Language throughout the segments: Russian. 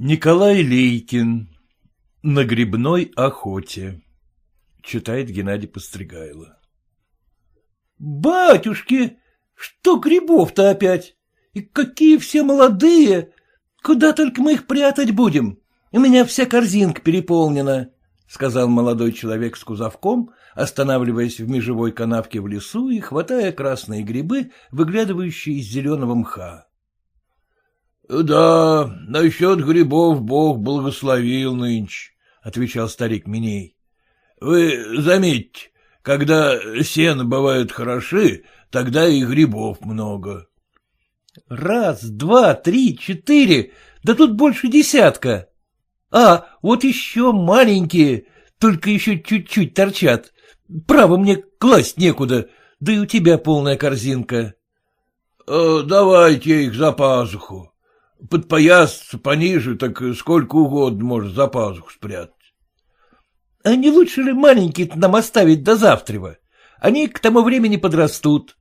Николай Лейкин. На грибной охоте. Читает Геннадий Постригайло. Батюшки, что грибов-то опять? И какие все молодые! Куда только мы их прятать будем? У меня вся корзинка переполнена, — сказал молодой человек с кузовком, останавливаясь в межевой канавке в лесу и хватая красные грибы, выглядывающие из зеленого мха. — Да, насчет грибов Бог благословил нынче, — отвечал старик Миней. — Вы заметьте, когда сено бывают хороши, тогда и грибов много. — Раз, два, три, четыре, да тут больше десятка. А, вот еще маленькие, только еще чуть-чуть торчат. Право мне класть некуда, да и у тебя полная корзинка. Э, — Давайте их за пазуху. Подпоясаться пониже, так сколько угодно может за пазуху спрятать. — А не лучше ли маленькие нам оставить до завтра? Они к тому времени подрастут.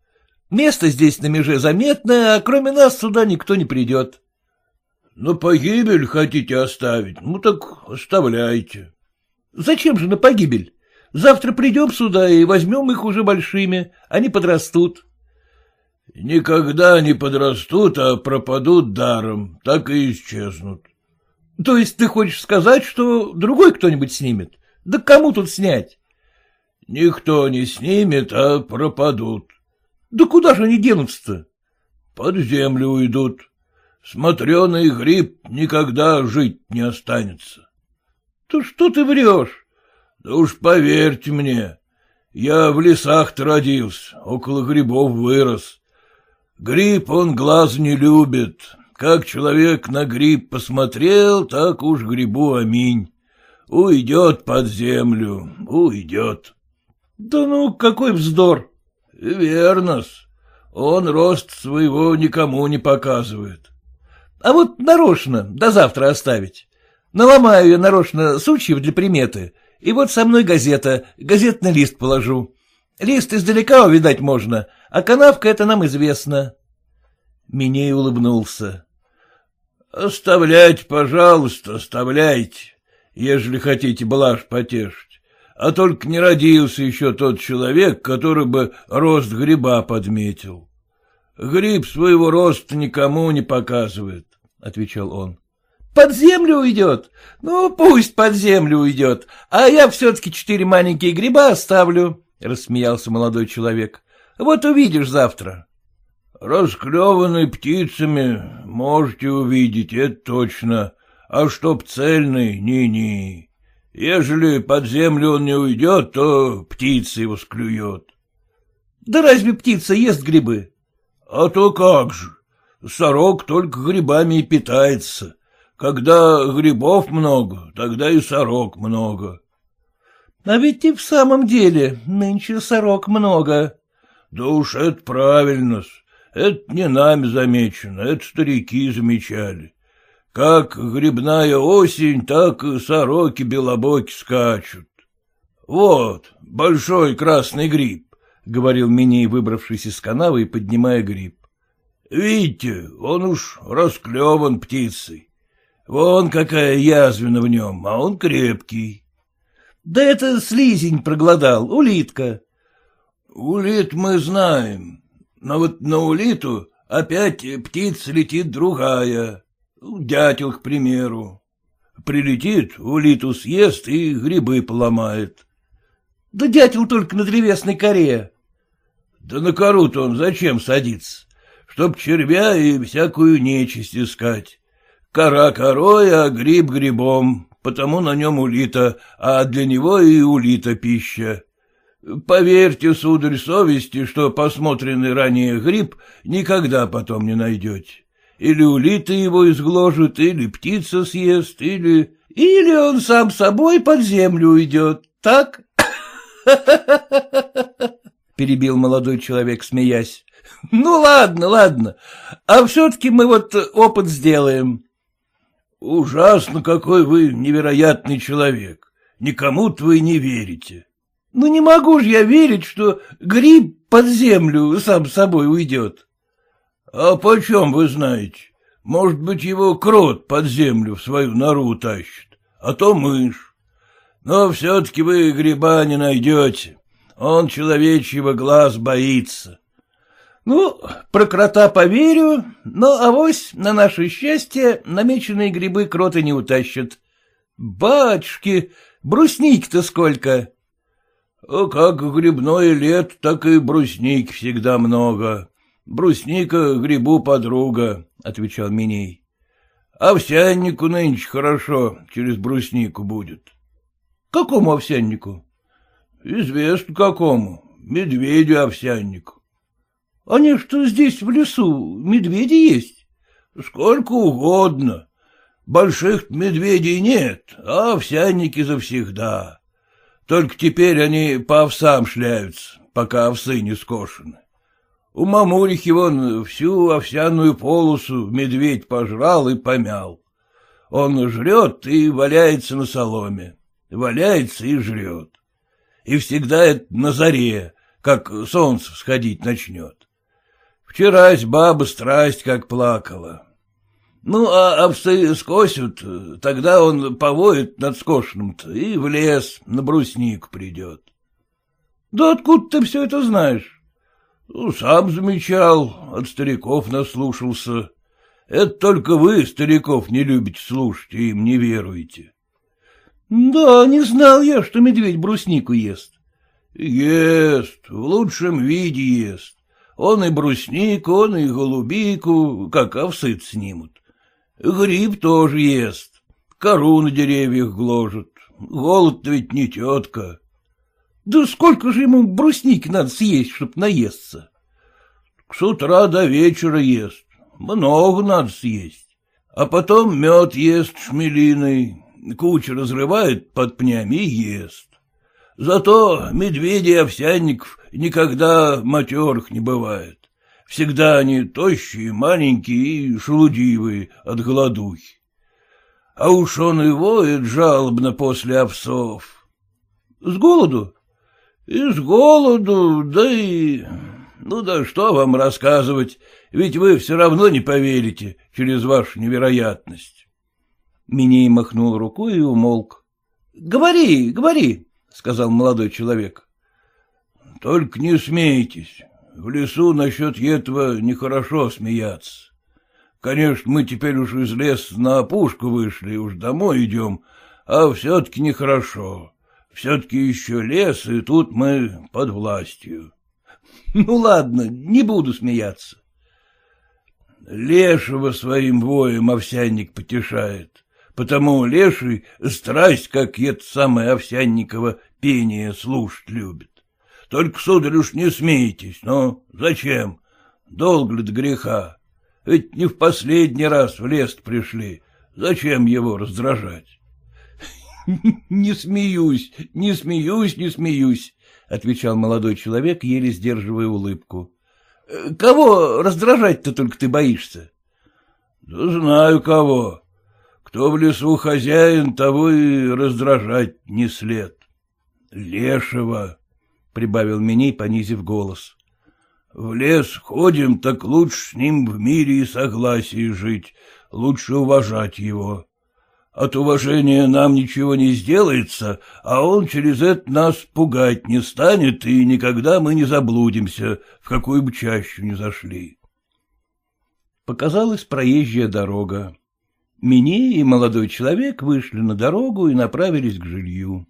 Место здесь на меже заметное, а кроме нас сюда никто не придет. — На погибель хотите оставить? Ну так оставляйте. — Зачем же на погибель? Завтра придем сюда и возьмем их уже большими, они подрастут. Никогда не подрастут, а пропадут даром, так и исчезнут. — То есть ты хочешь сказать, что другой кто-нибудь снимет? Да кому тут снять? — Никто не снимет, а пропадут. — Да куда же они денутся-то? — Под землю уйдут. Смотреный гриб никогда жить не останется. — То что ты врешь? — Да уж поверьте мне, я в лесах-то родился, около грибов вырос. Гриб он глаз не любит. Как человек на гриб посмотрел, так уж грибу аминь. Уйдет под землю, уйдет. — Да ну, какой вздор! — Верно-с. Он рост своего никому не показывает. — А вот нарочно до завтра оставить. Наломаю я нарочно сучьев для приметы, и вот со мной газета, газетный лист положу. Лист издалека увидать можно, а канавка — это нам известно. Миней улыбнулся. — Оставлять, пожалуйста, оставляйте, ежели хотите блажь потешить. А только не родился еще тот человек, который бы рост гриба подметил. Гриб своего роста никому не показывает, — отвечал он. — Под землю уйдет? Ну, пусть под землю уйдет, а я все-таки четыре маленькие гриба оставлю, — рассмеялся молодой человек. — Вот увидишь завтра. — Расклеванный птицами можете увидеть, это точно, а чтоб цельный — ни-ни. Ежели под землю он не уйдет, то птица его склюет. — Да разве птица ест грибы? — А то как же. Сорок только грибами и питается. Когда грибов много, тогда и сорок много. — А ведь и в самом деле нынче сорок много. — Да уж это правильно-с. Это не нами замечено, это старики замечали. Как грибная осень, так и сороки белобоки скачут. Вот, большой красный гриб, — говорил Миней, выбравшись из канавы и поднимая гриб. Видите, он уж расклеван птицей. Вон какая язвина в нем, а он крепкий. — Да это слизень проголодал, улитка. — Улит мы знаем, но вот на улиту опять птица летит другая, дятел, к примеру. Прилетит, улиту съест и грибы поломает. — Да дятел только на древесной коре. — Да на кору-то он зачем садится? Чтоб червя и всякую нечисть искать. Кора корой, а гриб грибом, потому на нем улита, а для него и улита пища. Поверьте, сударь, совести, что посмотренный ранее гриб никогда потом не найдете. Или улиты его изгложат, или птица съест, или... Или он сам собой под землю уйдет, так? Перебил молодой человек, смеясь. Ну, ладно, ладно. А все-таки мы вот опыт сделаем. Ужасно, какой вы невероятный человек. Никому-то вы не верите. Ну не могу же я верить, что гриб под землю сам собой уйдет. — А почем вы знаете? Может быть, его крот под землю в свою нору тащит, а то мышь. Но все-таки вы гриба не найдете. Он человечьего глаз боится. Ну, про крота поверю, но авось на наше счастье намеченные грибы кроты не утащат. Батюшки, брусники-то сколько? А как грибное лет, так и брусники всегда много. Брусника грибу подруга, — отвечал Миней. Овсяннику нынче хорошо, через бруснику будет. — Какому овсяннику? — Известно какому, медведю-овсяннику. — Они что здесь в лесу, медведи есть? — Сколько угодно. Больших медведей нет, а овсянники завсегда. Только теперь они по овсам шляются, пока овсы не скошены. У мамулихи вон всю овсяную полосу медведь пожрал и помял. Он жрет и валяется на соломе, валяется и жрет. И всегда это на заре, как солнце всходить начнет. Вчерась баба страсть как плакала. Ну, а овцы скосят, тогда он повоет над скошенным-то и в лес на брусник придет. — Да откуда ты все это знаешь? Ну, сам замечал, от стариков наслушался. Это только вы, стариков, не любите слушать и им не веруете. — Да, не знал я, что медведь бруснику ест. — Ест, в лучшем виде ест. Он и бруснику, он и голубику, как овсыт снимут. Гриб тоже ест, кору на деревьях гложет. Голод ведь не тетка. Да сколько же ему брусники надо съесть, чтоб наесться? С утра до вечера ест. Много надо съесть. А потом мед ест шмелиной, куча разрывает под пнями и ест. Зато медведей и овсянников никогда матерых не бывает. Всегда они тощие, маленькие и шелудивые от голодухи. А уж он и воет жалобно после овсов. — С голоду? И с голоду, да и... Ну да что вам рассказывать, ведь вы все равно не поверите через вашу невероятность. Миней махнул рукой и умолк. — Говори, говори, — сказал молодой человек. — Только не смейтесь. В лесу насчет этого нехорошо смеяться. Конечно, мы теперь уж из леса на опушку вышли уж домой идем, а все-таки нехорошо. Все-таки еще лес, и тут мы под властью. Ну, ладно, не буду смеяться. Лешего своим воем овсянник потешает, потому леший страсть, как это самое овсянниково пение слушать любит. Только, сударь, уж не смейтесь, но зачем? Долго ли до греха? Ведь не в последний раз в лес пришли, зачем его раздражать? — Не смеюсь, не смеюсь, не смеюсь, — отвечал молодой человек, еле сдерживая улыбку. «Э, — Кого раздражать-то только ты боишься? — Да знаю кого. Кто в лесу хозяин, того и раздражать не след. — Лешего, — прибавил Миней, понизив голос. — В лес ходим, так лучше с ним в мире и согласии жить, лучше уважать его. От уважения нам ничего не сделается, а он через это нас пугать не станет, и никогда мы не заблудимся, в какую бы чащу не зашли. Показалась проезжая дорога. Мине и молодой человек вышли на дорогу и направились к жилью.